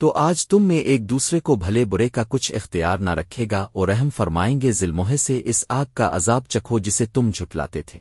تو آج تم میں ایک دوسرے کو بھلے برے کا کچھ اختیار نہ رکھے گا اور رحم فرمائیں گے ذلموہے سے اس آگ کا عذاب چکھو جسے تم جھٹلاتے تھے۔